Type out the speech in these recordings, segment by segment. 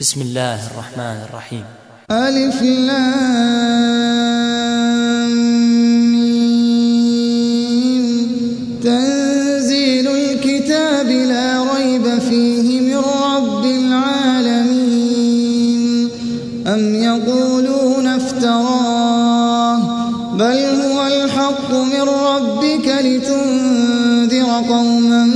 بسم الله الرحمن الرحيم. ألف تنزيل الكتاب لا ريب فيه من رب العالمين. أم يقولون افتراه بل هو الحق من ربك لتنذر قوما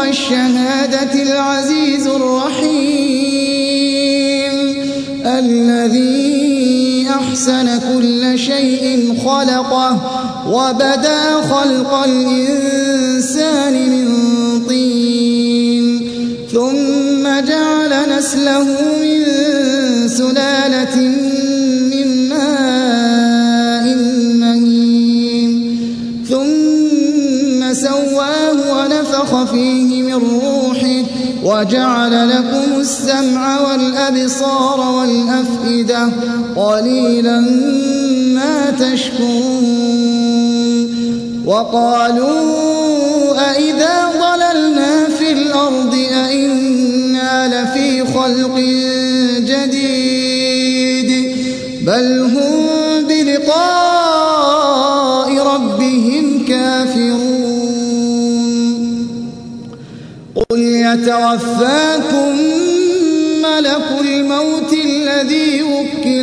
والشهادة العزيز الرحيم. الذي أحسن كل شيء خلقه وبدا خلق الإنسان من طين. ثم جعل نسله وجعل لكم السمع والأبصار والأفئدة قليلا ما تشكرون وقالوا أئذا ضللنا في الأرض أئنا لفي خلق جديد بل هم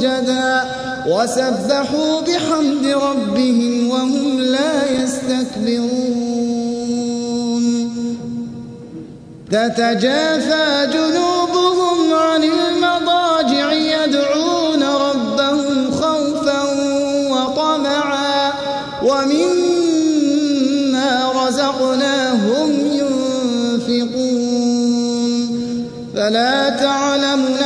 سجدا وسبحوا بحمد ربهم وهم لا يستكبرون. تتجافى جنوبهم عن المضاجع يدعون ربهم خوفا وطمعا. ومما رزقناهم ينفقون. فلا تعلم نفس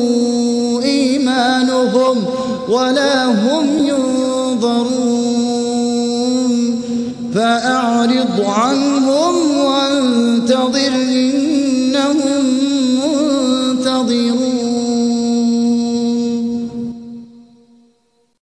ولا هم ينظرون. فأعرض عنهم